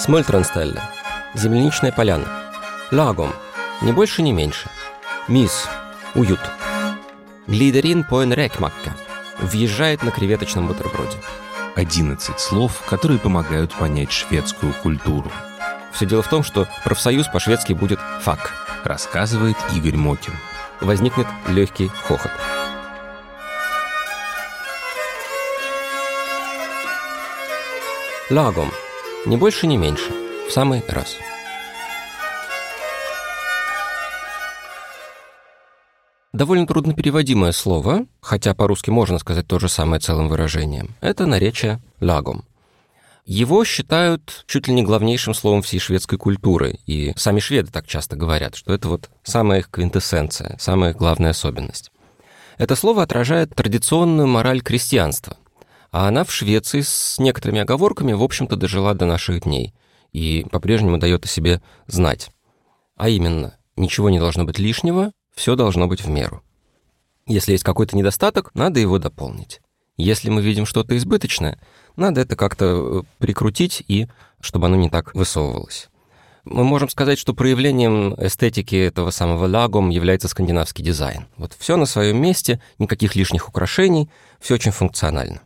Смольтронстелле. Земляничная поляна. Лагом. Ни больше, ни меньше. Мисс. Уют. Глидерин поен рекмакка. Въезжает на креветочном бутерброде. 11 слов, которые помогают понять шведскую культуру. Все дело в том, что профсоюз по-шведски будет «фак». Рассказывает Игорь Мокин. Возникнет легкий хохот. Лагом. Ни больше, ни меньше. В самый раз. Довольно трудно переводимое слово, хотя по-русски можно сказать то же самое целым выражением. Это наречие «лагом». Его считают чуть ли не главнейшим словом всей шведской культуры, и сами шведы так часто говорят, что это вот самая их квинтэссенция, самая главная особенность. Это слово отражает традиционную мораль крестьянства, а она в Швеции с некоторыми оговорками, в общем-то, дожила до наших дней и по-прежнему дает о себе знать. А именно, ничего не должно быть лишнего, все должно быть в меру. Если есть какой-то недостаток, надо его дополнить. Если мы видим что-то избыточное, надо это как-то э, прикрутить и чтобы оно не так высовывалось. Мы можем сказать, что проявлением эстетики этого самого лагом является скандинавский дизайн. Вот все на своем месте, никаких лишних украшений, все очень функционально.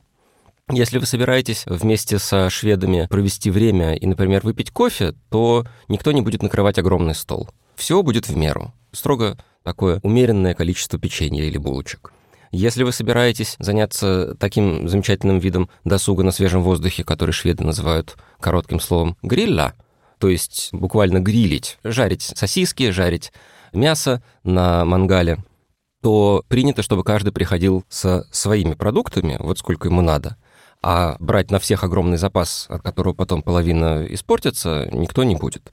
Если вы собираетесь вместе со шведами провести время и, например, выпить кофе, то никто не будет накрывать огромный стол. Все будет в меру. Строго такое умеренное количество печенья или булочек. Если вы собираетесь заняться таким замечательным видом досуга на свежем воздухе, который шведы называют коротким словом «грилля», то есть буквально грилить, жарить сосиски, жарить мясо на мангале, то принято, чтобы каждый приходил со своими продуктами, вот сколько ему надо, а брать на всех огромный запас, от которого потом половина испортится, никто не будет.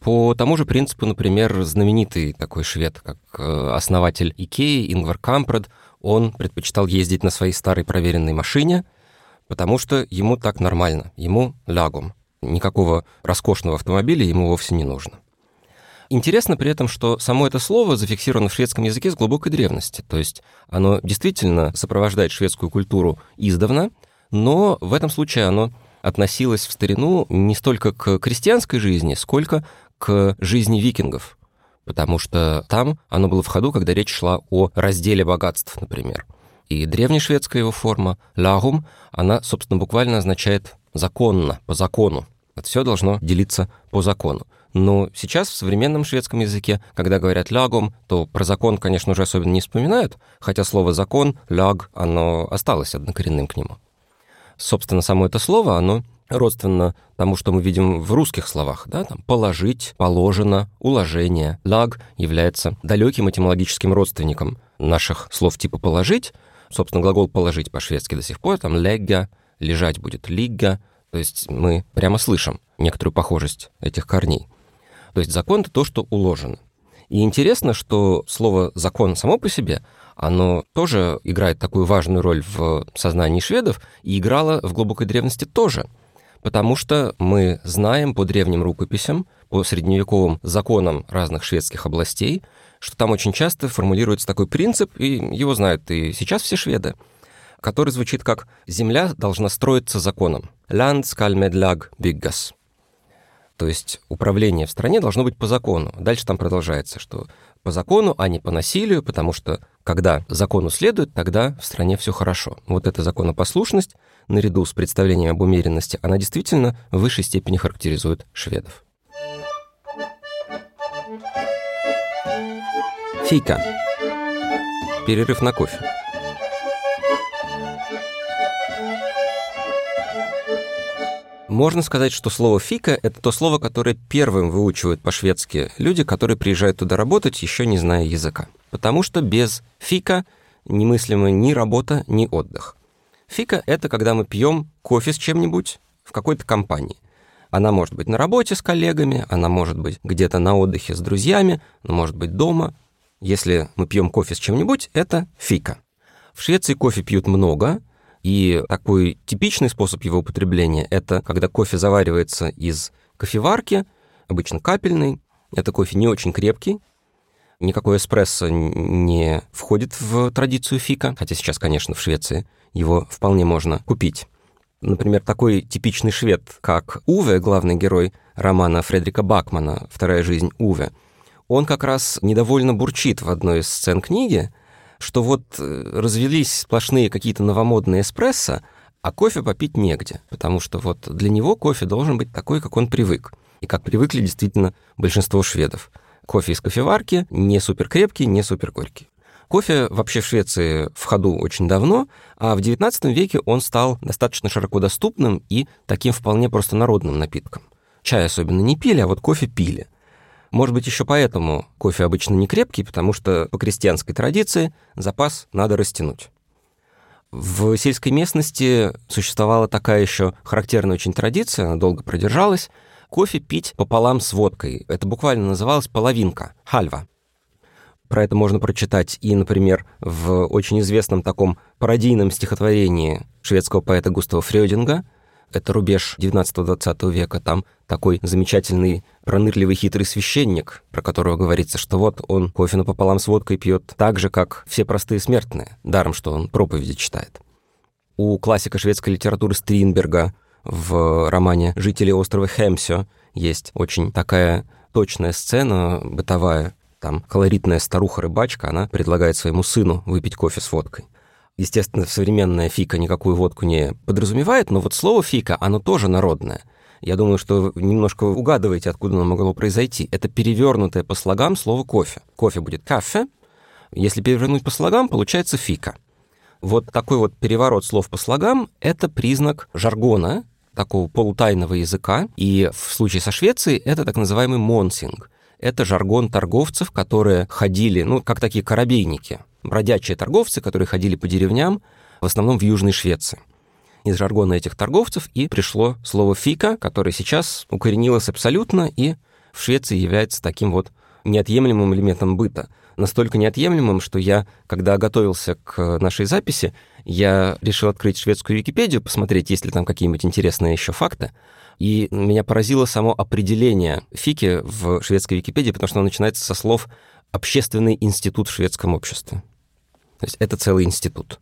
По тому же принципу, например, знаменитый такой швед, как э, основатель Икеи Ингвар Кампред, он предпочитал ездить на своей старой проверенной машине, потому что ему так нормально, ему лягом. Никакого роскошного автомобиля ему вовсе не нужно. Интересно при этом, что само это слово зафиксировано в шведском языке с глубокой древности, то есть оно действительно сопровождает шведскую культуру издавна — но в этом случае оно относилось в старину не столько к крестьянской жизни, сколько к жизни викингов, потому что там оно было в ходу, когда речь шла о разделе богатств, например. И древнешведская его форма «лагум», она, собственно, буквально означает «законно», «по закону». Это все должно делиться по закону. Но сейчас в современном шведском языке, когда говорят «лягом», то про закон, конечно, уже особенно не вспоминают, хотя слово «закон», «ляг», оно осталось однокоренным к нему. Собственно, само это слово, оно родственно тому, что мы видим в русских словах, да, там положить, положено, уложение. Лаг является далеким этимологическим родственником наших слов типа положить. Собственно, глагол положить по-шведски до сих пор, там легга, лежать будет лигга, то есть мы прямо слышим некоторую похожесть этих корней. То есть закон — это то, что уложено. И интересно, что слово «закон» само по себе — оно тоже играет такую важную роль в сознании шведов и играло в глубокой древности тоже. Потому что мы знаем по древним рукописям, по средневековым законам разных шведских областей, что там очень часто формулируется такой принцип, и его знают и сейчас все шведы, который звучит как «земля должна строиться законом». «Land skal med lag byggas». То есть управление в стране должно быть по закону. Дальше там продолжается, что по закону, а не по насилию, потому что когда закону следует, тогда в стране все хорошо. Вот эта законопослушность, наряду с представлением об умеренности, она действительно в высшей степени характеризует шведов. Фика. Перерыв на кофе. Можно сказать, что слово «фика» — это то слово, которое первым выучивают по-шведски люди, которые приезжают туда работать, еще не зная языка. Потому что без «фика» немыслимо ни работа, ни отдых. Фика — это когда мы пьем кофе с чем-нибудь в какой-то компании. Она может быть на работе с коллегами, она может быть где-то на отдыхе с друзьями, она может быть дома. Если мы пьем кофе с чем-нибудь, это фика. В Швеции кофе пьют много, и такой типичный способ его употребления — это когда кофе заваривается из кофеварки, обычно капельный. Это кофе не очень крепкий, никакой эспрессо не входит в традицию фика, хотя сейчас, конечно, в Швеции его вполне можно купить. Например, такой типичный швед, как Уве, главный герой романа Фредерика Бакмана «Вторая жизнь Уве», он как раз недовольно бурчит в одной из сцен книги, что вот э, развелись сплошные какие-то новомодные эспрессо, а кофе попить негде, потому что вот для него кофе должен быть такой, как он привык, и как привыкли действительно большинство шведов. Кофе из кофеварки, не супер крепкий, не супер горький. Кофе вообще в Швеции в ходу очень давно, а в XIX веке он стал достаточно широко доступным и таким вполне просто народным напитком. Чай особенно не пили, а вот кофе пили. Может быть, еще поэтому кофе обычно не крепкий, потому что по крестьянской традиции запас надо растянуть. В сельской местности существовала такая еще характерная очень традиция, она долго продержалась, кофе пить пополам с водкой. Это буквально называлось половинка, хальва. Про это можно прочитать и, например, в очень известном таком пародийном стихотворении шведского поэта Густава Фрёдинга. Это рубеж 19-20 века. Там такой замечательный, пронырливый, хитрый священник, про которого говорится, что вот он кофе напополам с водкой пьет так же, как все простые смертные, даром, что он проповеди читает. У классика шведской литературы Стринберга в романе «Жители острова Хемсё» есть очень такая точная сцена бытовая, там колоритная старуха-рыбачка, она предлагает своему сыну выпить кофе с водкой. Естественно, современная фика никакую водку не подразумевает, но вот слово фика, оно тоже народное. Я думаю, что немножко угадываете, откуда оно могло произойти. Это перевернутое по слогам слово кофе. Кофе будет кафе. Если перевернуть по слогам, получается фика. Вот такой вот переворот слов по слогам — это признак жаргона, такого полутайного языка. И в случае со Швецией это так называемый монсинг — это жаргон торговцев, которые ходили, ну, как такие коробейники, бродячие торговцы, которые ходили по деревням, в основном в Южной Швеции. Из жаргона этих торговцев и пришло слово «фика», которое сейчас укоренилось абсолютно и в Швеции является таким вот неотъемлемым элементом быта. Настолько неотъемлемым, что я, когда готовился к нашей записи, я решил открыть шведскую Википедию, посмотреть, есть ли там какие-нибудь интересные еще факты. И меня поразило само определение фики в шведской Википедии, потому что оно начинается со слов «общественный институт в шведском обществе». То есть это целый институт.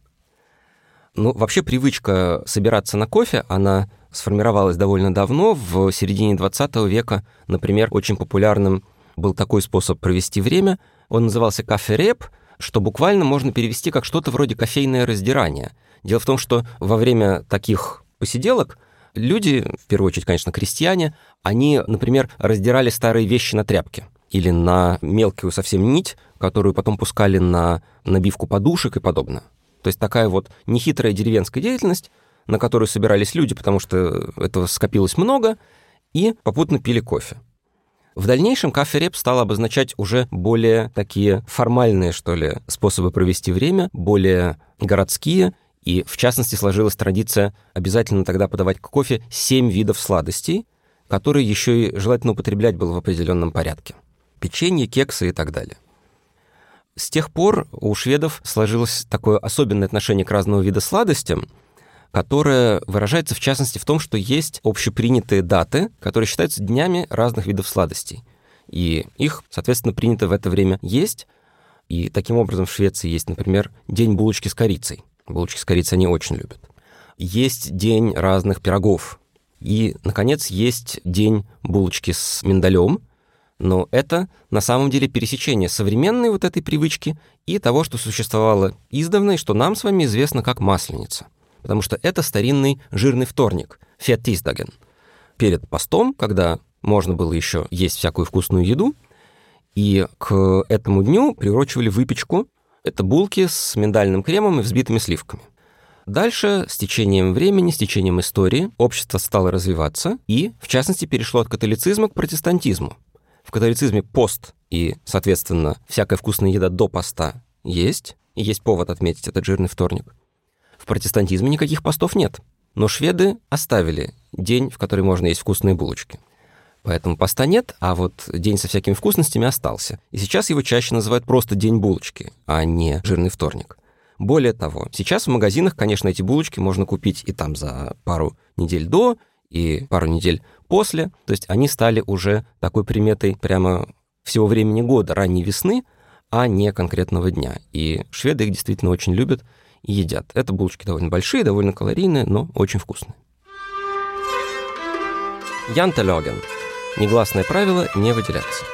Ну, вообще привычка собираться на кофе, она сформировалась довольно давно, в середине 20 века, например, очень популярным был такой способ провести время. Он назывался кафе-реп, что буквально можно перевести как что-то вроде кофейное раздирание. Дело в том, что во время таких посиделок люди, в первую очередь, конечно, крестьяне, они, например, раздирали старые вещи на тряпки или на мелкую совсем нить, которую потом пускали на набивку подушек и подобное. То есть такая вот нехитрая деревенская деятельность, на которую собирались люди, потому что этого скопилось много, и попутно пили кофе. В дальнейшем кафе-реп стал обозначать уже более такие формальные, что ли, способы провести время, более городские – и, в частности, сложилась традиция обязательно тогда подавать к кофе семь видов сладостей, которые еще и желательно употреблять было в определенном порядке. Печенье, кексы и так далее. С тех пор у шведов сложилось такое особенное отношение к разного вида сладостям, которое выражается в частности в том, что есть общепринятые даты, которые считаются днями разных видов сладостей. И их, соответственно, принято в это время есть. И таким образом в Швеции есть, например, день булочки с корицей – Булочки с корицей они очень любят. Есть день разных пирогов. И, наконец, есть день булочки с миндалем. Но это на самом деле пересечение современной вот этой привычки и того, что существовало издавна, и что нам с вами известно как масленица. Потому что это старинный жирный вторник, феттисдаген. Перед постом, когда можно было еще есть всякую вкусную еду, и к этому дню приурочивали выпечку это булки с миндальным кремом и взбитыми сливками. Дальше, с течением времени, с течением истории, общество стало развиваться и, в частности, перешло от католицизма к протестантизму. В католицизме пост и, соответственно, всякая вкусная еда до поста есть, и есть повод отметить этот жирный вторник. В протестантизме никаких постов нет, но шведы оставили день, в который можно есть вкусные булочки. Поэтому поста нет, а вот день со всякими вкусностями остался. И сейчас его чаще называют просто день булочки, а не жирный вторник. Более того, сейчас в магазинах, конечно, эти булочки можно купить и там за пару недель до, и пару недель после. То есть они стали уже такой приметой прямо всего времени года, ранней весны, а не конкретного дня. И шведы их действительно очень любят и едят. Это булочки довольно большие, довольно калорийные, но очень вкусные. Янтелёген. Негласное правило не выделяться.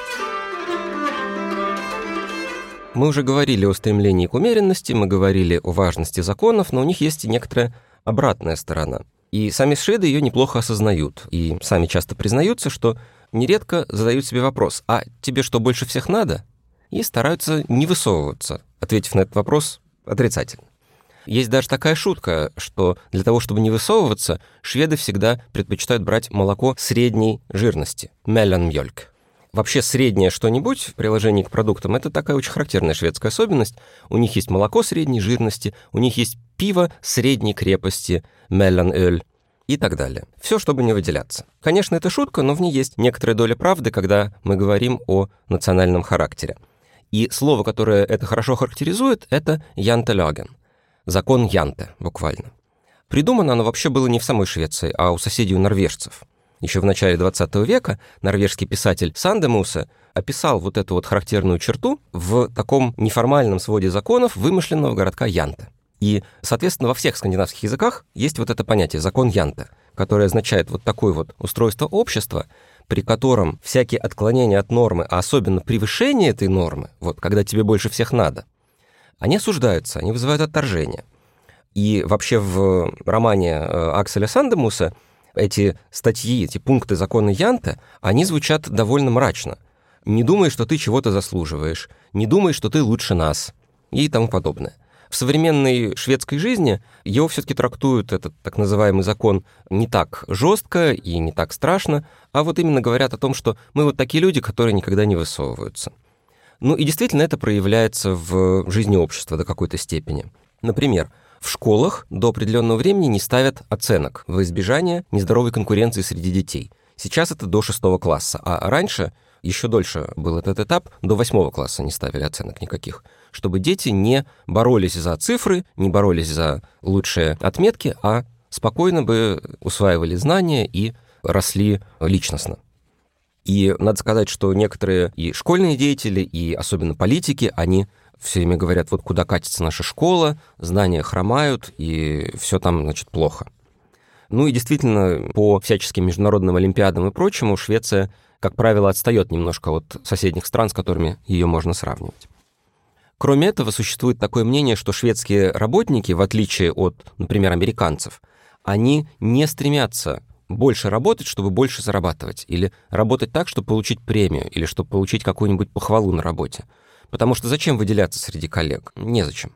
Мы уже говорили о стремлении к умеренности, мы говорили о важности законов, но у них есть и некоторая обратная сторона. И сами шведы ее неплохо осознают, и сами часто признаются, что нередко задают себе вопрос, а тебе что, больше всех надо? И стараются не высовываться, ответив на этот вопрос отрицательно. Есть даже такая шутка, что для того, чтобы не высовываться, шведы всегда предпочитают брать молоко средней жирности – мелленмьёльк. Вообще среднее что-нибудь в приложении к продуктам – это такая очень характерная шведская особенность. У них есть молоко средней жирности, у них есть пиво средней крепости, мелленölь и так далее. Все, чтобы не выделяться. Конечно, это шутка, но в ней есть некоторая доля правды, когда мы говорим о национальном характере. И слово, которое это хорошо характеризует, это «янтелаген» — закон Янте, буквально. Придумано оно вообще было не в самой Швеции, а у соседей у норвежцев. Еще в начале 20 века норвежский писатель Сандемуса описал вот эту вот характерную черту в таком неформальном своде законов вымышленного городка Янте. И, соответственно, во всех скандинавских языках есть вот это понятие «закон Янте», которое означает вот такое вот устройство общества, при котором всякие отклонения от нормы, а особенно превышение этой нормы, вот когда тебе больше всех надо, они осуждаются, они вызывают отторжение. И вообще в романе э, Акселя Сандемуса эти статьи, эти пункты закона Янта, они звучат довольно мрачно. Не думай, что ты чего-то заслуживаешь, не думай, что ты лучше нас и тому подобное. В современной шведской жизни его все-таки трактуют, этот так называемый закон, не так жестко и не так страшно, а вот именно говорят о том, что мы вот такие люди, которые никогда не высовываются. Ну и действительно это проявляется в жизни общества до какой-то степени. Например, в школах до определенного времени не ставят оценок во избежание нездоровой конкуренции среди детей. Сейчас это до шестого класса, а раньше, еще дольше был этот этап, до восьмого класса не ставили оценок никаких, чтобы дети не боролись за цифры, не боролись за лучшие отметки, а спокойно бы усваивали знания и росли личностно. И надо сказать, что некоторые и школьные деятели, и особенно политики, они все время говорят, вот куда катится наша школа, знания хромают, и все там, значит, плохо. Ну и действительно, по всяческим международным олимпиадам и прочему, Швеция, как правило, отстает немножко от соседних стран, с которыми ее можно сравнивать. Кроме этого, существует такое мнение, что шведские работники, в отличие от, например, американцев, они не стремятся больше работать, чтобы больше зарабатывать, или работать так, чтобы получить премию, или чтобы получить какую-нибудь похвалу на работе. Потому что зачем выделяться среди коллег? Незачем.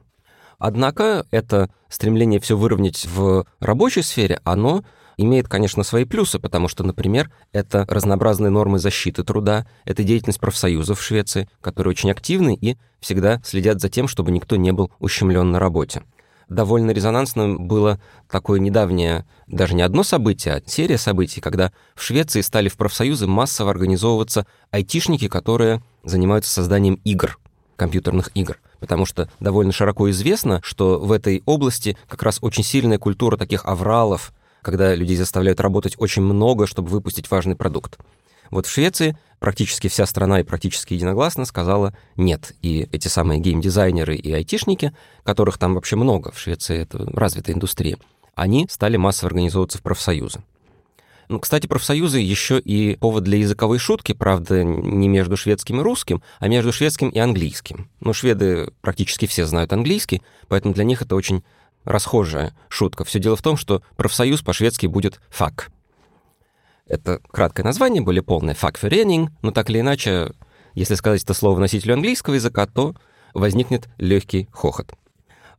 Однако это стремление все выровнять в рабочей сфере, оно имеет, конечно, свои плюсы, потому что, например, это разнообразные нормы защиты труда, это деятельность профсоюзов в Швеции, которые очень активны и всегда следят за тем, чтобы никто не был ущемлен на работе. Довольно резонансным было такое недавнее, даже не одно событие, а серия событий, когда в Швеции стали в профсоюзы массово организовываться айтишники, которые занимаются созданием игр компьютерных игр. Потому что довольно широко известно, что в этой области как раз очень сильная культура таких авралов, когда людей заставляют работать очень много, чтобы выпустить важный продукт. Вот в Швеции практически вся страна и практически единогласно сказала «нет». И эти самые геймдизайнеры и айтишники, которых там вообще много, в Швеции это развитая индустрия, они стали массово организовываться в профсоюзы. Ну, кстати, профсоюзы еще и повод для языковой шутки, правда, не между шведским и русским, а между шведским и английским. Ну, шведы практически все знают английский, поэтому для них это очень расхожая шутка. Все дело в том, что профсоюз по-шведски будет «фак». Это краткое название, более полное «факференинг», но так или иначе, если сказать это слово носителю английского языка, то возникнет легкий хохот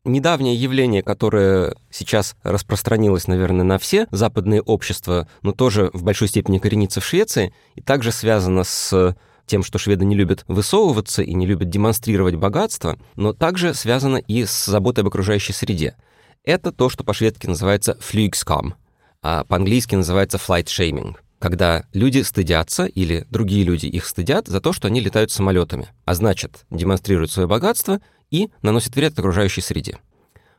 недавнее явление, которое сейчас распространилось, наверное, на все западные общества, но тоже в большой степени коренится в Швеции, и также связано с тем, что шведы не любят высовываться и не любят демонстрировать богатство, но также связано и с заботой об окружающей среде. Это то, что по-шведски называется flygskam, а по-английски называется flight shaming, когда люди стыдятся или другие люди их стыдят за то, что они летают самолетами, а значит, демонстрируют свое богатство — и наносит вред окружающей среде.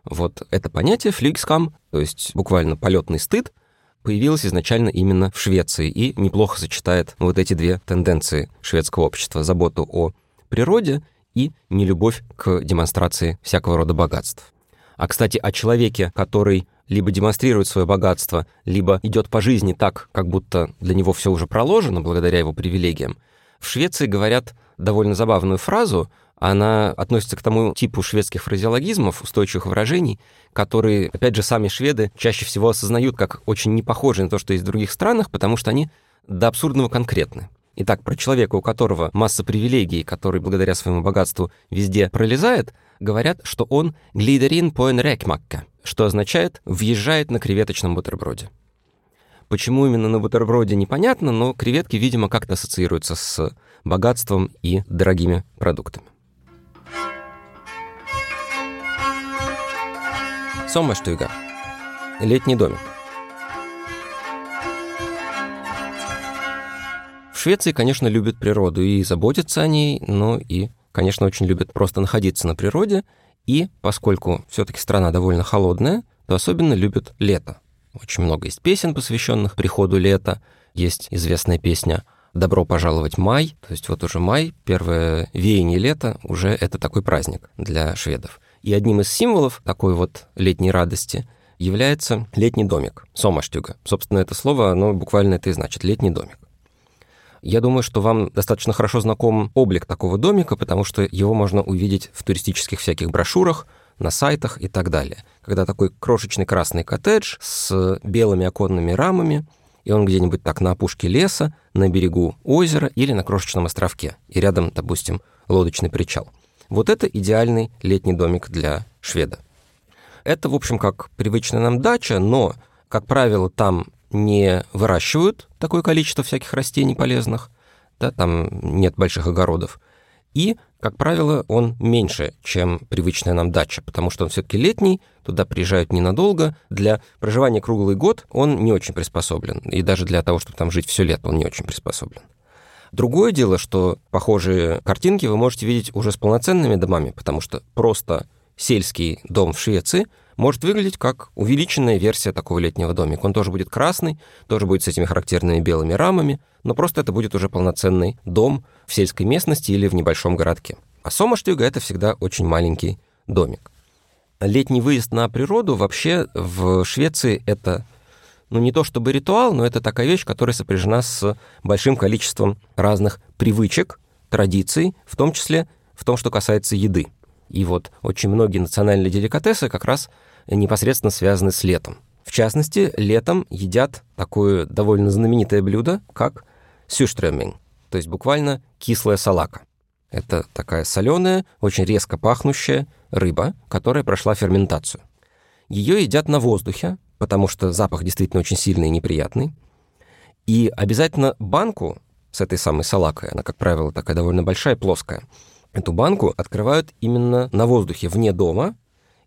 Вот это понятие флигскам, то есть буквально полетный стыд, появилось изначально именно в Швеции и неплохо сочетает вот эти две тенденции шведского общества – заботу о природе и нелюбовь к демонстрации всякого рода богатств. А, кстати, о человеке, который либо демонстрирует свое богатство, либо идет по жизни так, как будто для него все уже проложено благодаря его привилегиям, в Швеции говорят довольно забавную фразу, она относится к тому типу шведских фразеологизмов, устойчивых выражений, которые, опять же, сами шведы чаще всего осознают как очень не похожие на то, что есть в других странах, потому что они до абсурдного конкретны. Итак, про человека, у которого масса привилегий, который благодаря своему богатству везде пролезает, говорят, что он «глидерин по рекмакка», что означает «въезжает на креветочном бутерброде». Почему именно на бутерброде, непонятно, но креветки, видимо, как-то ассоциируются с богатством и дорогими продуктами. Sommerstuga. Летний домик. В Швеции, конечно, любят природу и заботятся о ней, но и, конечно, очень любят просто находиться на природе. И поскольку все-таки страна довольно холодная, то особенно любят лето. Очень много есть песен, посвященных приходу лета. Есть известная песня «Добро пожаловать май». То есть вот уже май, первое веяние лета, уже это такой праздник для шведов. И одним из символов такой вот летней радости является летний домик, сомаштюга. Собственно, это слово, оно буквально это и значит, летний домик. Я думаю, что вам достаточно хорошо знаком облик такого домика, потому что его можно увидеть в туристических всяких брошюрах, на сайтах и так далее. Когда такой крошечный красный коттедж с белыми оконными рамами, и он где-нибудь так на опушке леса, на берегу озера или на крошечном островке, и рядом, допустим, лодочный причал. Вот это идеальный летний домик для шведа. Это, в общем, как привычная нам дача, но, как правило, там не выращивают такое количество всяких растений полезных, да, там нет больших огородов. И, как правило, он меньше, чем привычная нам дача, потому что он все-таки летний, туда приезжают ненадолго. Для проживания круглый год он не очень приспособлен, и даже для того, чтобы там жить все лето, он не очень приспособлен. Другое дело, что похожие картинки вы можете видеть уже с полноценными домами, потому что просто сельский дом в Швеции может выглядеть как увеличенная версия такого летнего домика. Он тоже будет красный, тоже будет с этими характерными белыми рамами, но просто это будет уже полноценный дом в сельской местности или в небольшом городке. А Сомаштюга — это всегда очень маленький домик. Летний выезд на природу вообще в Швеции — это ну, не то чтобы ритуал, но это такая вещь, которая сопряжена с большим количеством разных привычек, традиций, в том числе в том, что касается еды. И вот очень многие национальные деликатесы как раз непосредственно связаны с летом. В частности, летом едят такое довольно знаменитое блюдо, как сюштрёминг, то есть буквально кислая салака. Это такая соленая, очень резко пахнущая рыба, которая прошла ферментацию. Ее едят на воздухе, потому что запах действительно очень сильный и неприятный. И обязательно банку с этой самой салакой, она, как правило, такая довольно большая, плоская, эту банку открывают именно на воздухе, вне дома,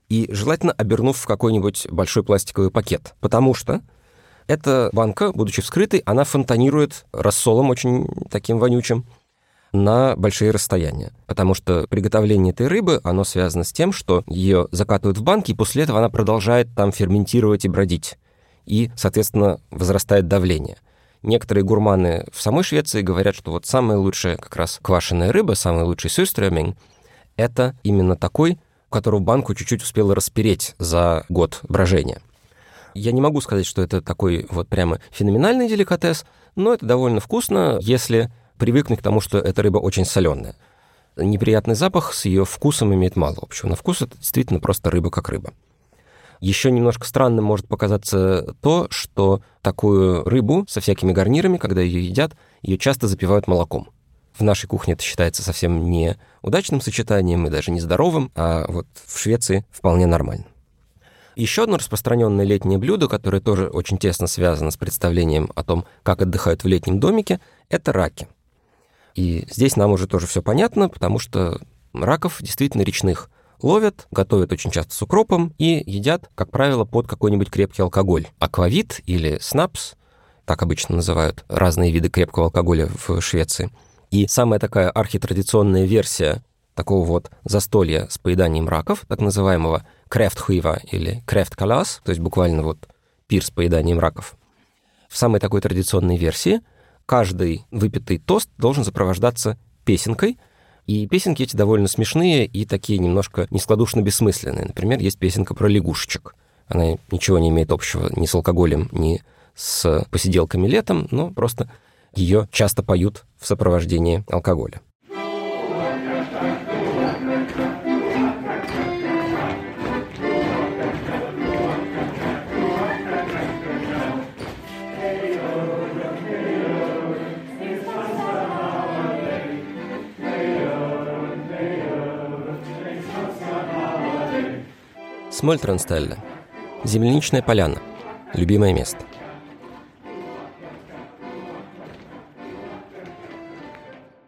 и желательно обернув в какой-нибудь большой пластиковый пакет, потому что эта банка, будучи вскрытой, она фонтанирует рассолом очень таким вонючим, на большие расстояния. Потому что приготовление этой рыбы, оно связано с тем, что ее закатывают в банки, и после этого она продолжает там ферментировать и бродить. И, соответственно, возрастает давление. Некоторые гурманы в самой Швеции говорят, что вот самая лучшая как раз квашеная рыба, самый лучший сюстрёминг, это именно такой, которого банку чуть-чуть успела распереть за год брожения. Я не могу сказать, что это такой вот прямо феноменальный деликатес, но это довольно вкусно, если привыкнуть к тому, что эта рыба очень соленая. Неприятный запах с ее вкусом имеет мало общего. На вкус это действительно просто рыба как рыба. Еще немножко странным может показаться то, что такую рыбу со всякими гарнирами, когда ее едят, ее часто запивают молоком. В нашей кухне это считается совсем не удачным сочетанием и даже нездоровым, а вот в Швеции вполне нормально. Еще одно распространенное летнее блюдо, которое тоже очень тесно связано с представлением о том, как отдыхают в летнем домике, это раки – и здесь нам уже тоже все понятно, потому что раков действительно речных ловят, готовят очень часто с укропом и едят, как правило, под какой-нибудь крепкий алкоголь. Аквавит или снапс, так обычно называют разные виды крепкого алкоголя в Швеции. И самая такая архитрадиционная версия такого вот застолья с поеданием раков, так называемого крефтхуива или крефткалас, то есть буквально вот пир с поеданием раков. В самой такой традиционной версии каждый выпитый тост должен сопровождаться песенкой, и песенки эти довольно смешные и такие немножко нескладушно бессмысленные. Например, есть песенка про лягушечек. Она ничего не имеет общего ни с алкоголем, ни с посиделками летом, но просто ее часто поют в сопровождении алкоголя. Смольтронстелле. Земляничная поляна. Любимое место.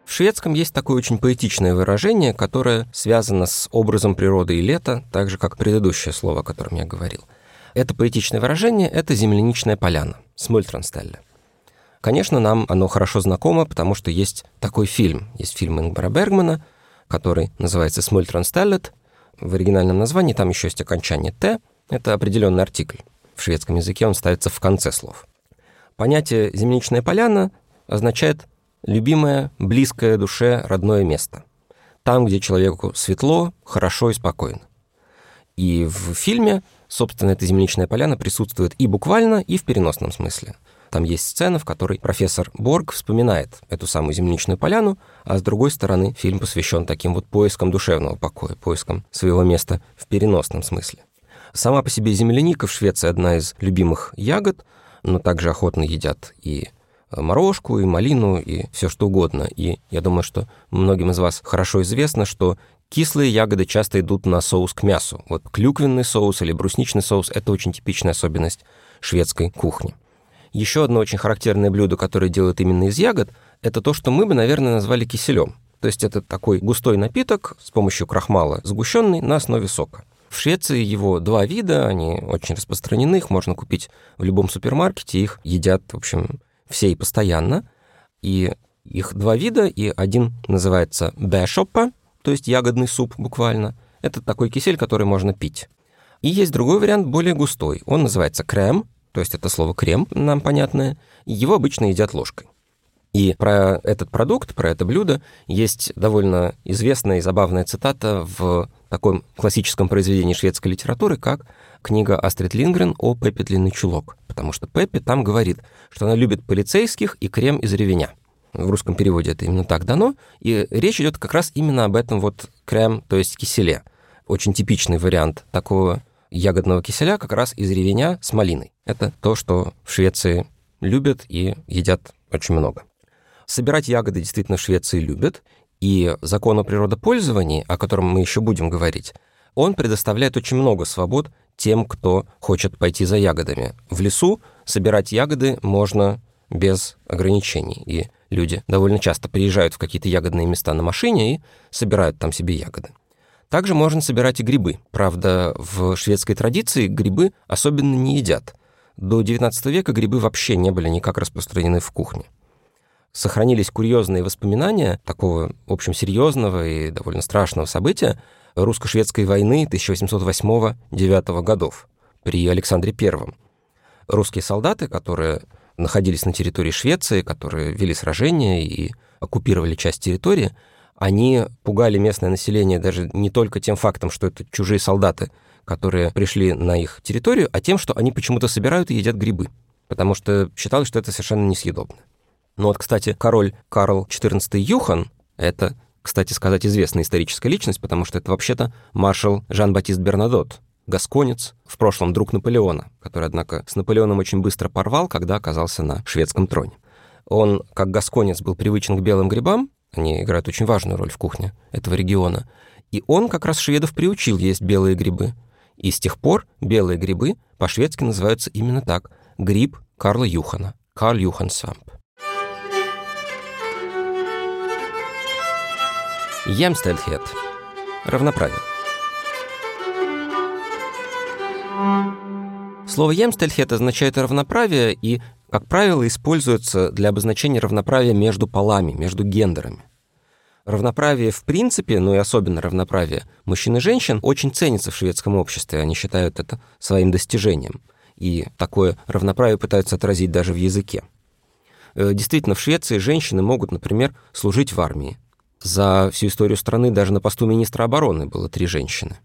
В шведском есть такое очень поэтичное выражение, которое связано с образом природы и лета, так же, как предыдущее слово, о котором я говорил. Это поэтичное выражение — это земляничная поляна, Смольтронстелле. Конечно, нам оно хорошо знакомо, потому что есть такой фильм. Есть фильм Ингбара Бергмана, который называется «Смольтронстеллет», в оригинальном названии там еще есть окончание «т», это определенный артикль. В шведском языке он ставится в конце слов. Понятие «земляничная поляна» означает любимое, близкое душе родное место. Там, где человеку светло, хорошо и спокойно. И в фильме, собственно, эта земляничная поляна присутствует и буквально, и в переносном смысле. Там есть сцена, в которой профессор Борг вспоминает эту самую земляничную поляну, а с другой стороны фильм посвящен таким вот поискам душевного покоя, поискам своего места в переносном смысле. Сама по себе земляника в Швеции одна из любимых ягод, но также охотно едят и морожку, и малину, и все что угодно. И я думаю, что многим из вас хорошо известно, что кислые ягоды часто идут на соус к мясу. Вот клюквенный соус или брусничный соус – это очень типичная особенность шведской кухни. Еще одно очень характерное блюдо, которое делают именно из ягод, это то, что мы бы, наверное, назвали киселем. То есть это такой густой напиток с помощью крахмала, сгущенный на основе сока. В Швеции его два вида, они очень распространены, их можно купить в любом супермаркете, их едят, в общем, все и постоянно. И их два вида, и один называется бэшоппа, то есть ягодный суп буквально. Это такой кисель, который можно пить. И есть другой вариант, более густой. Он называется крем, то есть это слово крем, нам понятное, его обычно едят ложкой. И про этот продукт, про это блюдо есть довольно известная и забавная цитата в таком классическом произведении шведской литературы, как книга Астрид Лингрен о Пеппе Длинный Чулок. Потому что Пеппи там говорит, что она любит полицейских и крем из ревеня. В русском переводе это именно так дано. И речь идет как раз именно об этом вот крем, то есть киселе. Очень типичный вариант такого ягодного киселя как раз из ревеня с малиной. Это то, что в Швеции любят и едят очень много. Собирать ягоды действительно в Швеции любят, и закон о природопользовании, о котором мы еще будем говорить, он предоставляет очень много свобод тем, кто хочет пойти за ягодами. В лесу собирать ягоды можно без ограничений, и люди довольно часто приезжают в какие-то ягодные места на машине и собирают там себе ягоды. Также можно собирать и грибы. Правда, в шведской традиции грибы особенно не едят. До XIX века грибы вообще не были никак распространены в кухне. Сохранились курьезные воспоминания такого, в общем, серьезного и довольно страшного события русско-шведской войны 1808-1809 годов при Александре I. Русские солдаты, которые находились на территории Швеции, которые вели сражения и оккупировали часть территории, они пугали местное население даже не только тем фактом, что это чужие солдаты, которые пришли на их территорию, а тем, что они почему-то собирают и едят грибы, потому что считалось, что это совершенно несъедобно. Ну вот, кстати, король Карл XIV Юхан — это, кстати сказать, известная историческая личность, потому что это вообще-то маршал Жан-Батист Бернадот, гасконец, в прошлом друг Наполеона, который, однако, с Наполеоном очень быстро порвал, когда оказался на шведском троне. Он, как гасконец, был привычен к белым грибам, они играют очень важную роль в кухне этого региона. И он как раз шведов приучил есть белые грибы. И с тех пор белые грибы по-шведски называются именно так. Гриб Карла Юхана. Карл Юхансвамп. Jämställdhet. Равноправие. Слово «jämställdhet» означает равноправие и как правило, используется для обозначения равноправия между полами, между гендерами. Равноправие в принципе, ну и особенно равноправие мужчин и женщин, очень ценится в шведском обществе, они считают это своим достижением. И такое равноправие пытаются отразить даже в языке. Э, действительно, в Швеции женщины могут, например, служить в армии. За всю историю страны даже на посту министра обороны было три женщины.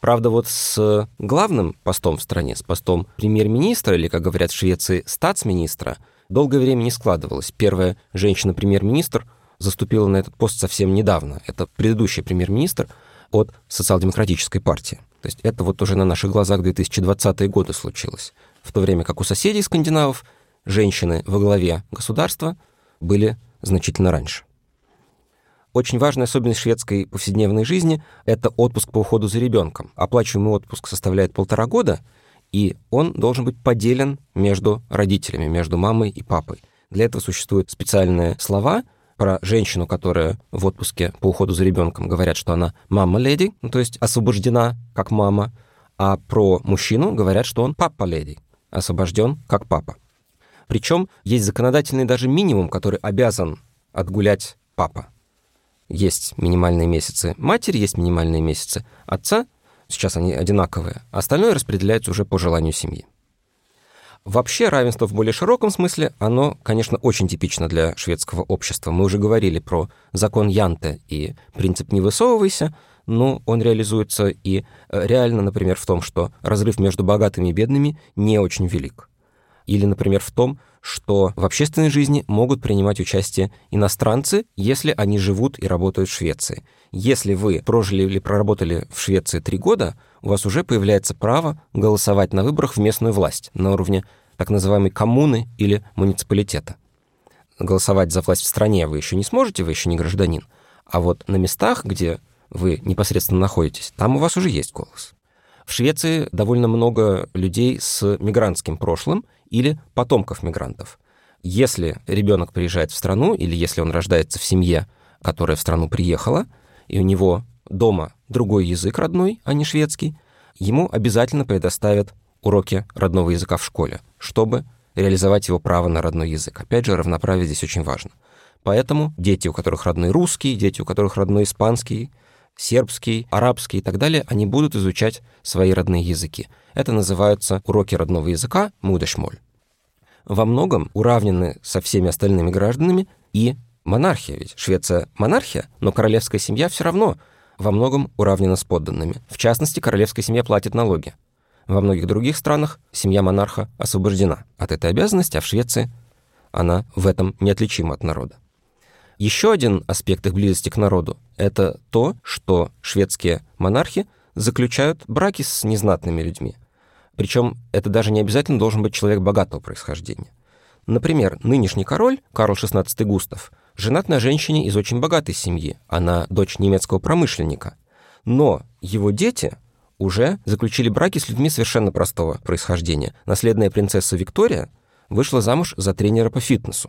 Правда, вот с главным постом в стране, с постом премьер-министра, или, как говорят в Швеции, статс-министра, долгое время не складывалось. Первая женщина-премьер-министр заступила на этот пост совсем недавно. Это предыдущий премьер-министр от социал-демократической партии. То есть это вот уже на наших глазах 2020-е годы случилось. В то время как у соседей скандинавов женщины во главе государства были значительно раньше. Очень важная особенность шведской повседневной жизни — это отпуск по уходу за ребенком. Оплачиваемый отпуск составляет полтора года, и он должен быть поделен между родителями, между мамой и папой. Для этого существуют специальные слова про женщину, которая в отпуске по уходу за ребенком говорят, что она мама-леди, ну, то есть освобождена как мама, а про мужчину говорят, что он папа-леди, освобожден как папа. Причем есть законодательный даже минимум, который обязан отгулять папа. Есть минимальные месяцы матери, есть минимальные месяцы отца, сейчас они одинаковые, остальное распределяется уже по желанию семьи. Вообще равенство в более широком смысле, оно, конечно, очень типично для шведского общества. Мы уже говорили про закон Янте и принцип «не высовывайся», но он реализуется и э, реально, например, в том, что разрыв между богатыми и бедными не очень велик. Или, например, в том, что в общественной жизни могут принимать участие иностранцы, если они живут и работают в Швеции. Если вы прожили или проработали в Швеции три года, у вас уже появляется право голосовать на выборах в местную власть на уровне так называемой коммуны или муниципалитета. Голосовать за власть в стране вы еще не сможете, вы еще не гражданин. А вот на местах, где вы непосредственно находитесь, там у вас уже есть голос. В Швеции довольно много людей с мигрантским прошлым или потомков мигрантов. Если ребенок приезжает в страну или если он рождается в семье, которая в страну приехала, и у него дома другой язык родной, а не шведский, ему обязательно предоставят уроки родного языка в школе, чтобы реализовать его право на родной язык. Опять же, равноправие здесь очень важно. Поэтому дети, у которых родной русский, дети, у которых родной испанский, сербский, арабский и так далее, они будут изучать свои родные языки. Это называются уроки родного языка мудешмоль. Во многом уравнены со всеми остальными гражданами и монархия. Ведь Швеция монархия, но королевская семья все равно во многом уравнена с подданными. В частности, королевская семья платит налоги. Во многих других странах семья монарха освобождена от этой обязанности, а в Швеции она в этом неотличима от народа. Еще один аспект их близости к народу — это то, что шведские монархи заключают браки с незнатными людьми. Причем это даже не обязательно должен быть человек богатого происхождения. Например, нынешний король, Карл XVI Густав, женат на женщине из очень богатой семьи, она дочь немецкого промышленника. Но его дети уже заключили браки с людьми совершенно простого происхождения. Наследная принцесса Виктория вышла замуж за тренера по фитнесу,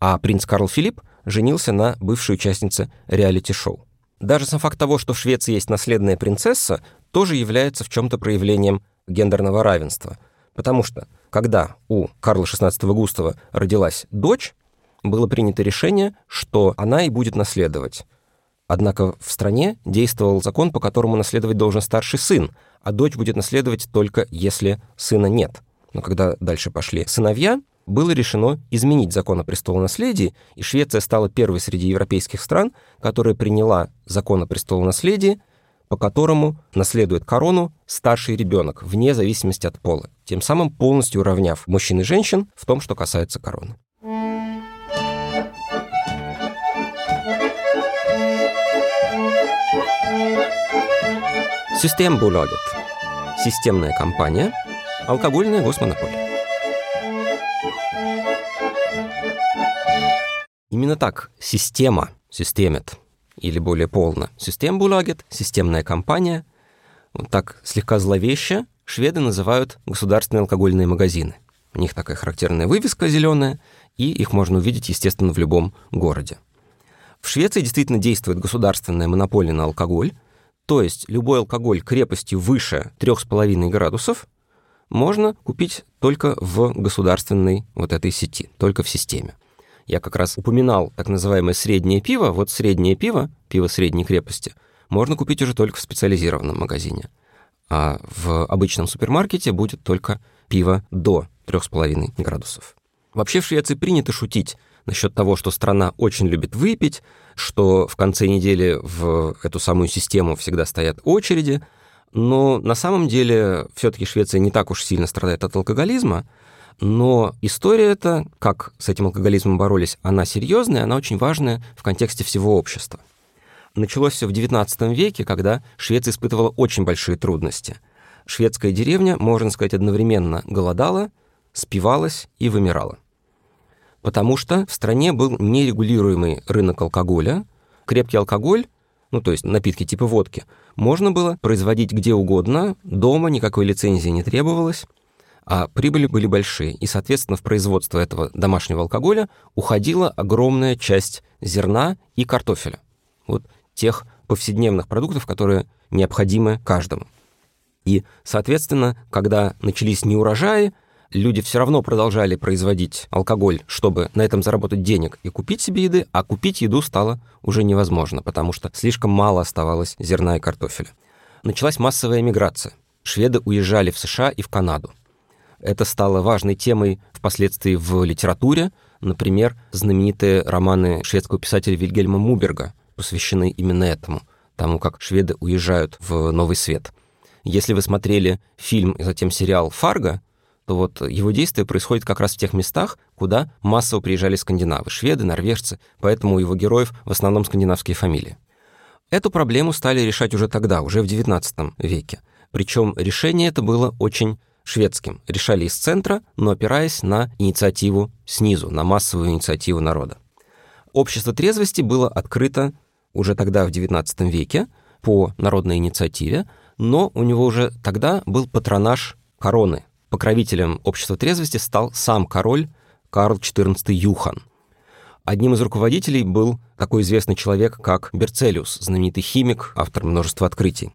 а принц Карл Филипп женился на бывшей участнице реалити-шоу. Даже сам факт того, что в Швеции есть наследная принцесса, тоже является в чем-то проявлением гендерного равенства. Потому что, когда у Карла XVI Густава родилась дочь, было принято решение, что она и будет наследовать. Однако в стране действовал закон, по которому наследовать должен старший сын, а дочь будет наследовать только если сына нет. Но когда дальше пошли сыновья, было решено изменить закон о престолонаследии, и Швеция стала первой среди европейских стран, которая приняла закон о престолонаследии, по которому наследует корону старший ребенок, вне зависимости от пола, тем самым полностью уравняв мужчин и женщин в том, что касается короны. Systembolaget – системная компания, алкогольная госмонополия. Именно так система, системет, или более полно, систембулагет, системная компания, вот так слегка зловеще шведы называют государственные алкогольные магазины. У них такая характерная вывеска зеленая, и их можно увидеть, естественно, в любом городе. В Швеции действительно действует государственная монополия на алкоголь, то есть любой алкоголь крепостью выше 3,5 градусов можно купить только в государственной вот этой сети, только в системе я как раз упоминал так называемое среднее пиво. Вот среднее пиво, пиво средней крепости, можно купить уже только в специализированном магазине. А в обычном супермаркете будет только пиво до 3,5 градусов. Вообще в Швеции принято шутить насчет того, что страна очень любит выпить, что в конце недели в эту самую систему всегда стоят очереди. Но на самом деле все-таки Швеция не так уж сильно страдает от алкоголизма, но история эта, как с этим алкоголизмом боролись, она серьезная, она очень важная в контексте всего общества. Началось все в XIX веке, когда Швеция испытывала очень большие трудности. Шведская деревня, можно сказать, одновременно голодала, спивалась и вымирала. Потому что в стране был нерегулируемый рынок алкоголя, крепкий алкоголь, ну то есть напитки типа водки, можно было производить где угодно, дома никакой лицензии не требовалось, а прибыли были большие, и, соответственно, в производство этого домашнего алкоголя уходила огромная часть зерна и картофеля. Вот тех повседневных продуктов, которые необходимы каждому. И, соответственно, когда начались неурожаи, люди все равно продолжали производить алкоголь, чтобы на этом заработать денег и купить себе еды, а купить еду стало уже невозможно, потому что слишком мало оставалось зерна и картофеля. Началась массовая миграция. Шведы уезжали в США и в Канаду. Это стало важной темой впоследствии в литературе. Например, знаменитые романы шведского писателя Вильгельма Муберга посвящены именно этому, тому, как шведы уезжают в Новый Свет. Если вы смотрели фильм и затем сериал «Фарго», то вот его действие происходит как раз в тех местах, куда массово приезжали скандинавы, шведы, норвежцы, поэтому у его героев в основном скандинавские фамилии. Эту проблему стали решать уже тогда, уже в XIX веке. Причем решение это было очень шведским, решали из центра, но опираясь на инициативу снизу, на массовую инициативу народа. Общество трезвости было открыто уже тогда, в XIX веке, по народной инициативе, но у него уже тогда был патронаж короны. Покровителем общества трезвости стал сам король Карл XIV Юхан. Одним из руководителей был такой известный человек, как Берцелиус, знаменитый химик, автор множества открытий.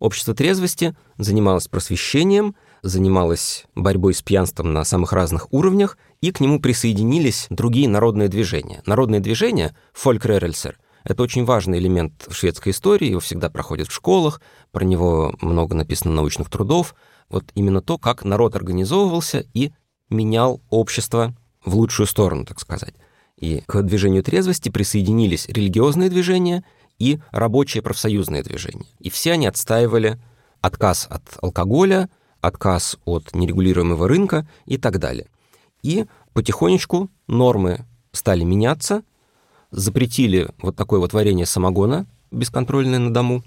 Общество трезвости занималось просвещением – занималась борьбой с пьянством на самых разных уровнях, и к нему присоединились другие народные движения. Народные движения, фолькререльсер, это очень важный элемент в шведской истории, его всегда проходят в школах, про него много написано научных трудов. Вот именно то, как народ организовывался и менял общество в лучшую сторону, так сказать. И к движению трезвости присоединились религиозные движения и рабочие профсоюзные движения. И все они отстаивали отказ от алкоголя, отказ от нерегулируемого рынка и так далее. И потихонечку нормы стали меняться, запретили вот такое вот варенье самогона бесконтрольное на дому,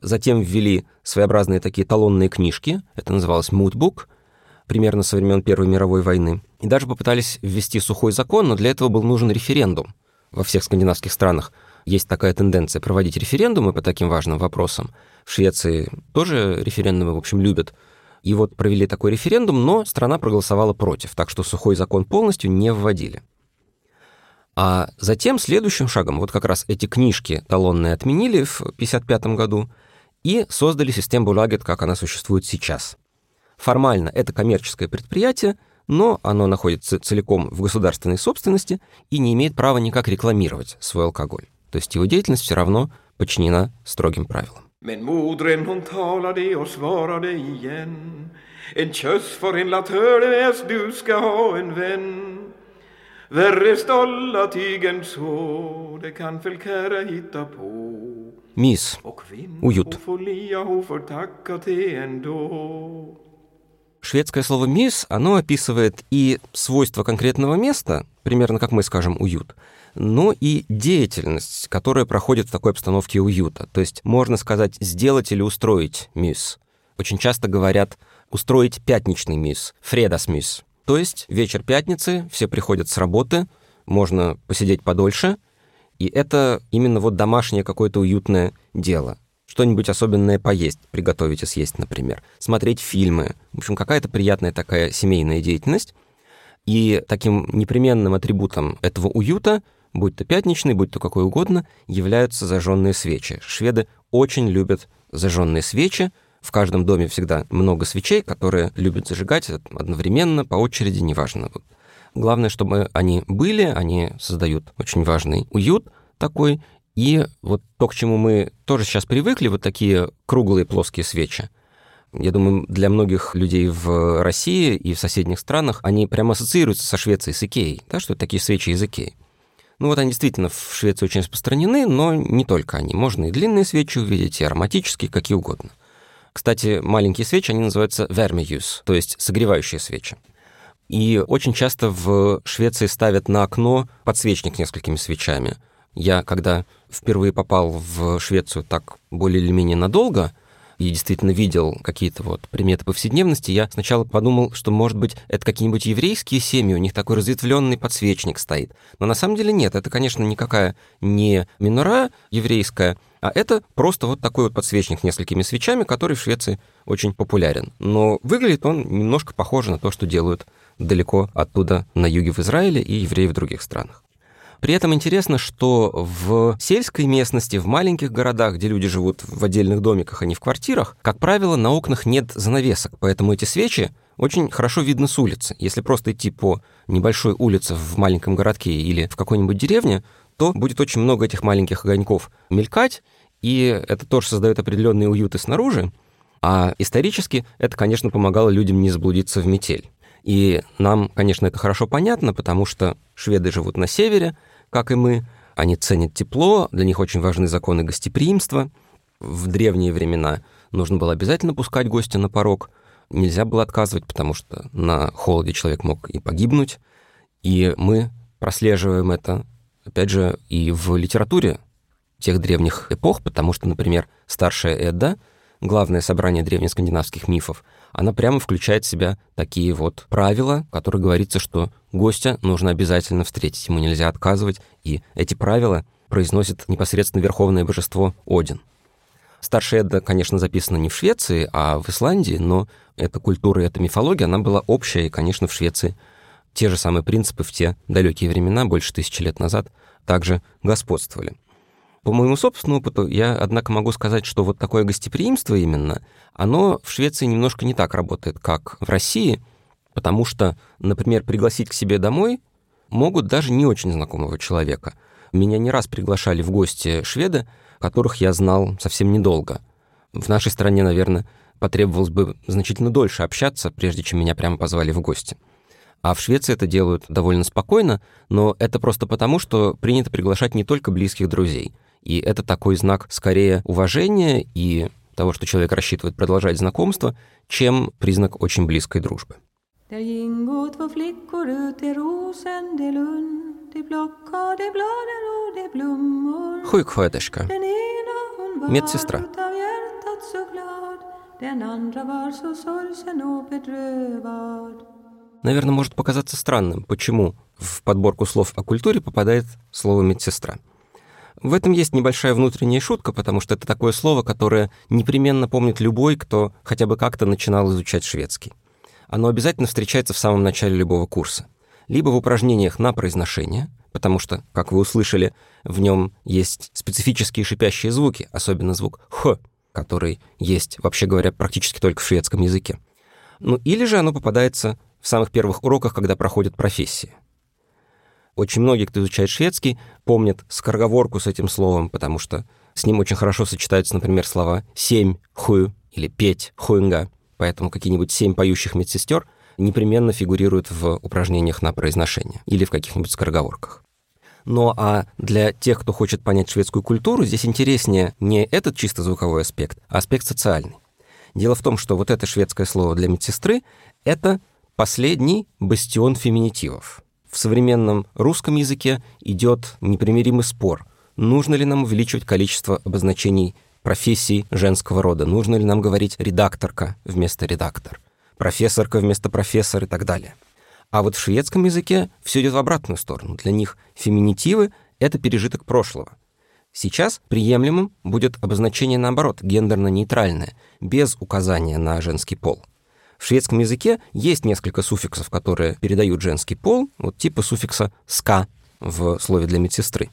затем ввели своеобразные такие талонные книжки, это называлось «мутбук», примерно со времен Первой мировой войны, и даже попытались ввести сухой закон, но для этого был нужен референдум. Во всех скандинавских странах есть такая тенденция проводить референдумы по таким важным вопросам. В Швеции тоже референдумы, в общем, любят – и вот провели такой референдум, но страна проголосовала против, так что сухой закон полностью не вводили. А затем следующим шагом, вот как раз эти книжки талонные отменили в 1955 году и создали систему Булагет, как она существует сейчас. Формально это коммерческое предприятие, но оно находится целиком в государственной собственности и не имеет права никак рекламировать свой алкоголь. То есть его деятельность все равно подчинена строгим правилам. Men modren hon talade och svarade igen En köss för en latörnes du ska ha en vän Värre stolla tygen så det kan väl kära hitta på Мисс. Уют. Шведское слово «мисс», оно описывает и свойства конкретного места, примерно как мы скажем «уют», но и деятельность, которая проходит в такой обстановке уюта. То есть можно сказать «сделать или устроить мисс». Очень часто говорят «устроить пятничный мисс», «фредас мисс». То есть вечер пятницы, все приходят с работы, можно посидеть подольше, и это именно вот домашнее какое-то уютное дело. Что-нибудь особенное поесть, приготовить и съесть, например. Смотреть фильмы. В общем, какая-то приятная такая семейная деятельность. И таким непременным атрибутом этого уюта – будь то пятничный, будь то какой угодно, являются зажженные свечи. Шведы очень любят зажженные свечи. В каждом доме всегда много свечей, которые любят зажигать одновременно, по очереди, неважно. Главное, чтобы они были, они создают очень важный уют такой. И вот то, к чему мы тоже сейчас привыкли, вот такие круглые плоские свечи, я думаю, для многих людей в России и в соседних странах они прямо ассоциируются со Швецией, с Икеей, да, что это такие свечи из Икеи. Ну вот они действительно в Швеции очень распространены, но не только они. Можно и длинные свечи увидеть, и ароматические, какие угодно. Кстати, маленькие свечи, они называются vermejus, то есть согревающие свечи. И очень часто в Швеции ставят на окно подсвечник с несколькими свечами. Я, когда впервые попал в Швецию так более или менее надолго, и действительно видел какие-то вот приметы повседневности, я сначала подумал, что, может быть, это какие-нибудь еврейские семьи, у них такой разветвленный подсвечник стоит. Но на самом деле нет, это, конечно, никакая не минора еврейская, а это просто вот такой вот подсвечник с несколькими свечами, который в Швеции очень популярен. Но выглядит он немножко похоже на то, что делают далеко оттуда на юге в Израиле и евреи в других странах. При этом интересно, что в сельской местности, в маленьких городах, где люди живут в отдельных домиках, а не в квартирах, как правило, на окнах нет занавесок, поэтому эти свечи очень хорошо видно с улицы. Если просто идти по небольшой улице в маленьком городке или в какой-нибудь деревне, то будет очень много этих маленьких огоньков мелькать, и это тоже создает определенные уюты снаружи, а исторически это, конечно, помогало людям не заблудиться в метель. И нам, конечно, это хорошо понятно, потому что шведы живут на севере, как и мы, они ценят тепло, для них очень важны законы гостеприимства. В древние времена нужно было обязательно пускать гостя на порог, нельзя было отказывать, потому что на холоде человек мог и погибнуть. И мы прослеживаем это, опять же, и в литературе тех древних эпох, потому что, например, старшая Эдда, главное собрание древнескандинавских мифов, она прямо включает в себя такие вот правила, в которых говорится, что гостя нужно обязательно встретить, ему нельзя отказывать, и эти правила произносит непосредственно верховное божество Один. Старшая Эдда, конечно, записана не в Швеции, а в Исландии, но эта культура и эта мифология, она была общая, и, конечно, в Швеции те же самые принципы в те далекие времена, больше тысячи лет назад, также господствовали. По моему собственному опыту, я, однако, могу сказать, что вот такое гостеприимство именно, оно в Швеции немножко не так работает, как в России, потому что, например, пригласить к себе домой могут даже не очень знакомого человека. Меня не раз приглашали в гости шведы, которых я знал совсем недолго. В нашей стране, наверное, потребовалось бы значительно дольше общаться, прежде чем меня прямо позвали в гости. А в Швеции это делают довольно спокойно, но это просто потому, что принято приглашать не только близких друзей — и это такой знак скорее уважения и того, что человек рассчитывает продолжать знакомство, чем признак очень близкой дружбы. Sjuksköterska. Медсестра. Наверное, может показаться странным, почему в подборку слов о культуре попадает слово «медсестра». В этом есть небольшая внутренняя шутка, потому что это такое слово, которое непременно помнит любой, кто хотя бы как-то начинал изучать шведский. Оно обязательно встречается в самом начале любого курса. Либо в упражнениях на произношение, потому что, как вы услышали, в нем есть специфические шипящие звуки, особенно звук «х», который есть, вообще говоря, практически только в шведском языке. Ну или же оно попадается в самых первых уроках, когда проходят профессии — очень многие, кто изучает шведский, помнят скороговорку с этим словом, потому что с ним очень хорошо сочетаются, например, слова «семь ху» или «петь хуинга». Поэтому какие-нибудь семь поющих медсестер непременно фигурируют в упражнениях на произношение или в каких-нибудь скороговорках. Но а для тех, кто хочет понять шведскую культуру, здесь интереснее не этот чисто звуковой аспект, а аспект социальный. Дело в том, что вот это шведское слово для медсестры — это последний бастион феминитивов в современном русском языке идет непримиримый спор. Нужно ли нам увеличивать количество обозначений профессий женского рода? Нужно ли нам говорить «редакторка» вместо «редактор», «профессорка» вместо «профессор» и так далее? А вот в шведском языке все идет в обратную сторону. Для них феминитивы — это пережиток прошлого. Сейчас приемлемым будет обозначение наоборот, гендерно-нейтральное, без указания на женский пол — в шведском языке есть несколько суффиксов, которые передают женский пол, вот типа суффикса «ска» в слове для медсестры.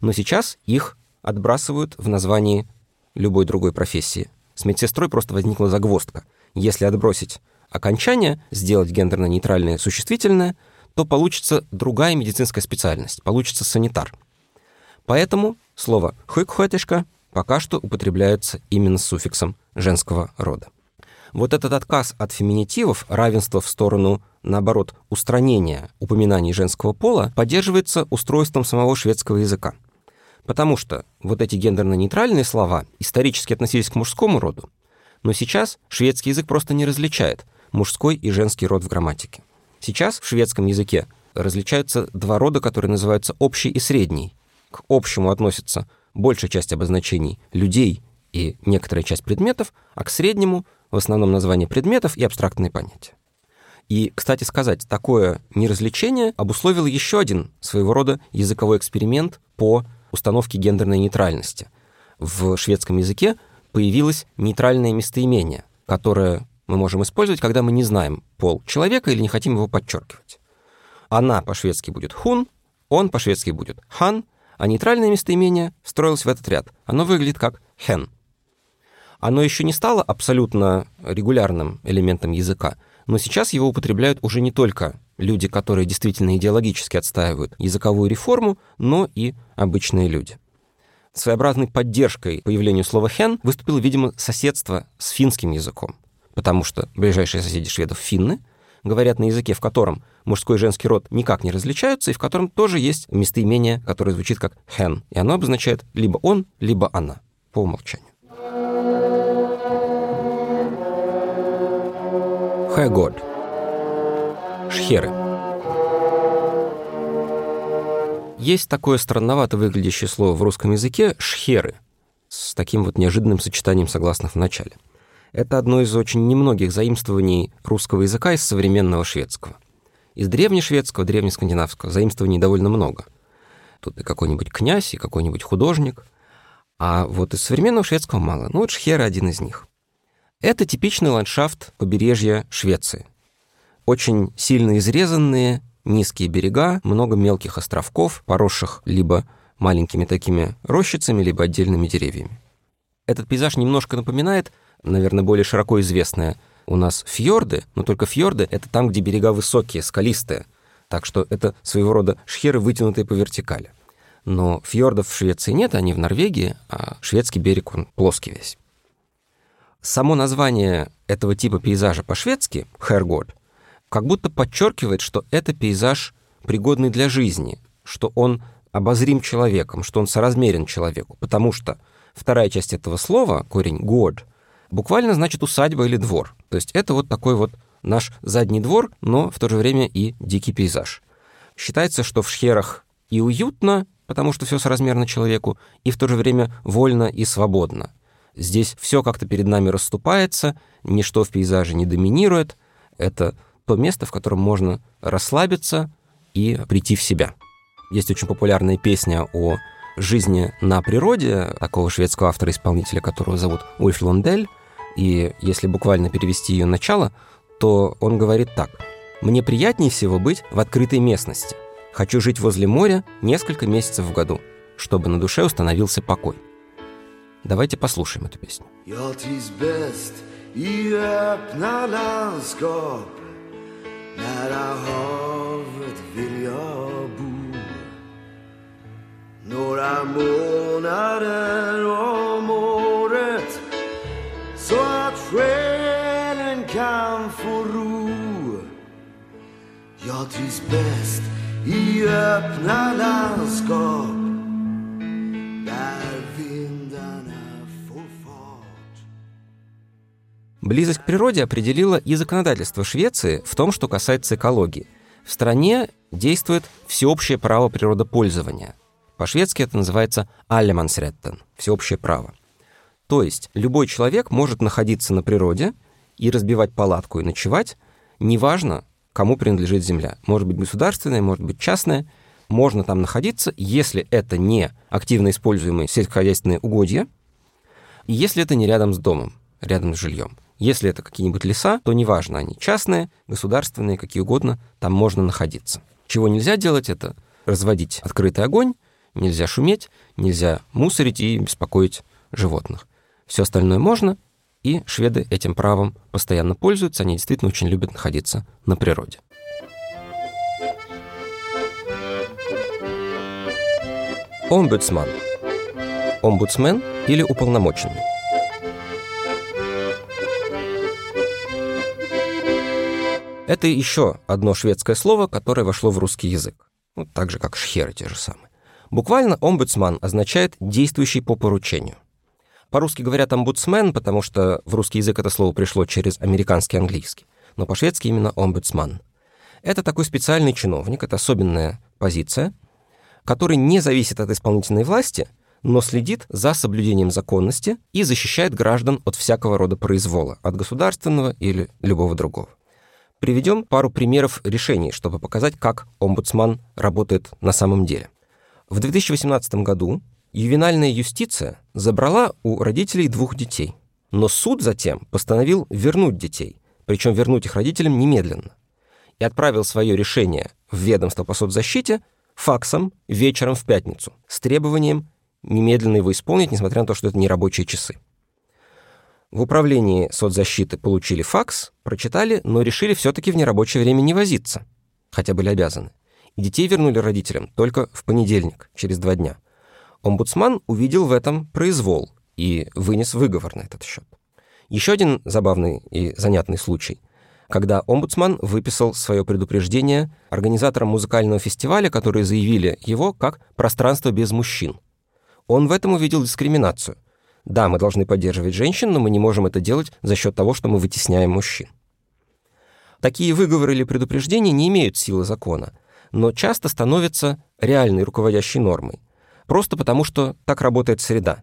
Но сейчас их отбрасывают в названии любой другой профессии. С медсестрой просто возникла загвоздка. Если отбросить окончание, сделать гендерно-нейтральное существительное, то получится другая медицинская специальность, получится санитар. Поэтому слово «хойкхотешка» пока что употребляется именно с суффиксом женского рода. Вот этот отказ от феминитивов, равенство в сторону, наоборот, устранения упоминаний женского пола, поддерживается устройством самого шведского языка. Потому что вот эти гендерно-нейтральные слова исторически относились к мужскому роду, Но сейчас шведский язык просто не различает мужской и женский род в грамматике. Сейчас в шведском языке различаются два рода, которые называются общий и средний. К общему относится большая часть обозначений людей и некоторая часть предметов, а к среднему в основном название предметов и абстрактные понятия. И, кстати сказать, такое неразличение обусловил еще один своего рода языковой эксперимент по установке гендерной нейтральности. В шведском языке появилось нейтральное местоимение, которое мы можем использовать, когда мы не знаем пол человека или не хотим его подчеркивать. Она по-шведски будет хун, он по-шведски будет хан, а нейтральное местоимение встроилось в этот ряд. Оно выглядит как хен. Оно еще не стало абсолютно регулярным элементом языка, но сейчас его употребляют уже не только люди, которые действительно идеологически отстаивают языковую реформу, но и обычные люди. Своеобразной поддержкой появлению слова «хен» выступило, видимо, соседство с финским языком, потому что ближайшие соседи шведов — финны, говорят на языке, в котором мужской и женский род никак не различаются, и в котором тоже есть местоимение, которое звучит как «хен», и оно обозначает либо он, либо она по умолчанию. Хэгод. Шхеры. Есть такое странновато выглядящее слово в русском языке «шхеры» с таким вот неожиданным сочетанием согласных в начале. Это одно из очень немногих заимствований русского языка из современного шведского. Из древнешведского, древнескандинавского заимствований довольно много. Тут и какой-нибудь князь, и какой-нибудь художник. А вот из современного шведского мало. Ну вот Шхера один из них. Это типичный ландшафт побережья Швеции. Очень сильно изрезанные, низкие берега, много мелких островков, поросших либо маленькими такими рощицами, либо отдельными деревьями. Этот пейзаж немножко напоминает, наверное, более широко известное у нас фьорды, но только фьорды — это там, где берега высокие, скалистые. Так что это своего рода шхеры, вытянутые по вертикали. Но фьордов в Швеции нет, они в Норвегии, а шведский берег, он плоский весь. Само название этого типа пейзажа по-шведски, «хергод», как будто подчеркивает, что это пейзаж пригодный для жизни, что он обозрим человеком, что он соразмерен человеку, потому что вторая часть этого слова, корень «год», буквально значит усадьба или двор. То есть это вот такой вот наш задний двор, но в то же время и дикий пейзаж. Считается, что в шхерах и уютно, потому что все соразмерно человеку, и в то же время вольно и свободно. Здесь все как-то перед нами расступается, ничто в пейзаже не доминирует. Это то место, в котором можно расслабиться и прийти в себя. Есть очень популярная песня о жизни на природе такого шведского автора-исполнителя, которого зовут Ульф Лондель. И если буквально перевести ее начало, то он говорит так. «Мне приятнее всего быть в открытой местности. Хочу жить возле моря несколько месяцев в году, чтобы на душе установился покой». Давайте послушаем эту песню. Jag trivs bäst i öppna landskap Nära havet vill jag bo Några månader om året Så att själen kan få ro Jag trivs bäst i öppna landskap Близость к природе определила и законодательство Швеции в том, что касается экологии. В стране действует всеобщее право природопользования. По-шведски это называется «allemansrätten» — всеобщее право. То есть любой человек может находиться на природе и разбивать палатку и ночевать, неважно, кому принадлежит земля. Может быть государственная, может быть частная. Можно там находиться, если это не активно используемые сельскохозяйственные угодья, если это не рядом с домом, рядом с жильем. Если это какие-нибудь леса, то неважно, они частные, государственные, какие угодно, там можно находиться. Чего нельзя делать, это разводить открытый огонь, нельзя шуметь, нельзя мусорить и беспокоить животных. Все остальное можно, и шведы этим правом постоянно пользуются, они действительно очень любят находиться на природе. Омбудсман. Омбудсмен или уполномоченный. Это еще одно шведское слово, которое вошло в русский язык. Ну, так же, как шхеры те же самые. Буквально омбудсман означает «действующий по поручению». По-русски говорят омбудсмен, потому что в русский язык это слово пришло через американский английский, но по-шведски именно омбудсман. Это такой специальный чиновник, это особенная позиция, который не зависит от исполнительной власти, но следит за соблюдением законности и защищает граждан от всякого рода произвола, от государственного или любого другого. Приведем пару примеров решений, чтобы показать, как омбудсман работает на самом деле. В 2018 году ювенальная юстиция забрала у родителей двух детей, но суд затем постановил вернуть детей, причем вернуть их родителям немедленно, и отправил свое решение в ведомство по соцзащите факсом вечером в пятницу с требованием немедленно его исполнить, несмотря на то, что это не рабочие часы. В управлении соцзащиты получили факс, прочитали, но решили все-таки в нерабочее время не возиться, хотя были обязаны. И детей вернули родителям только в понедельник, через два дня. Омбудсман увидел в этом произвол и вынес выговор на этот счет. Еще один забавный и занятный случай, когда омбудсман выписал свое предупреждение организаторам музыкального фестиваля, которые заявили его как «пространство без мужчин». Он в этом увидел дискриминацию – да, мы должны поддерживать женщин, но мы не можем это делать за счет того, что мы вытесняем мужчин. Такие выговоры или предупреждения не имеют силы закона, но часто становятся реальной руководящей нормой. Просто потому, что так работает среда.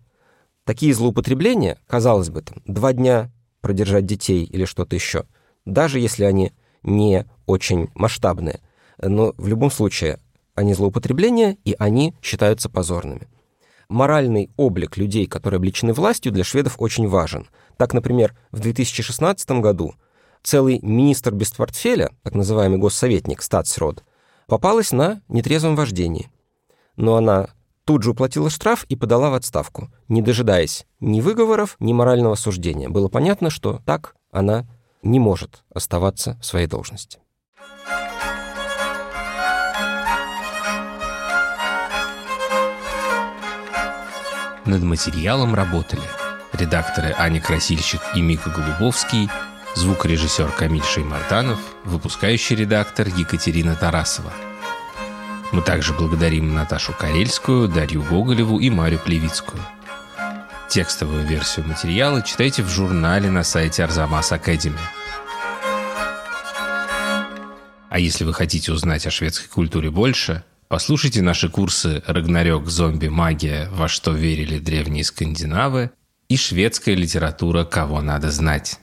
Такие злоупотребления, казалось бы, там, два дня продержать детей или что-то еще, даже если они не очень масштабные, но в любом случае они злоупотребления, и они считаются позорными моральный облик людей, которые обличены властью, для шведов очень важен. Так, например, в 2016 году целый министр без портфеля, так называемый госсоветник, статсрод, попалась на нетрезвом вождении. Но она тут же уплатила штраф и подала в отставку, не дожидаясь ни выговоров, ни морального суждения. Было понятно, что так она не может оставаться в своей должности. Над материалом работали редакторы Аня Красильщик и Мика Голубовский, звукорежиссер Камиль Шеймартанов, выпускающий редактор Екатерина Тарасова. Мы также благодарим Наташу Карельскую, Дарью Гоголеву и Марию Плевицкую. Текстовую версию материала читайте в журнале на сайте Арзамас Академи. А если вы хотите узнать о шведской культуре больше – Послушайте наши курсы «Рагнарёк. Зомби. Магия. Во что верили древние скандинавы» и «Шведская литература. Кого надо знать».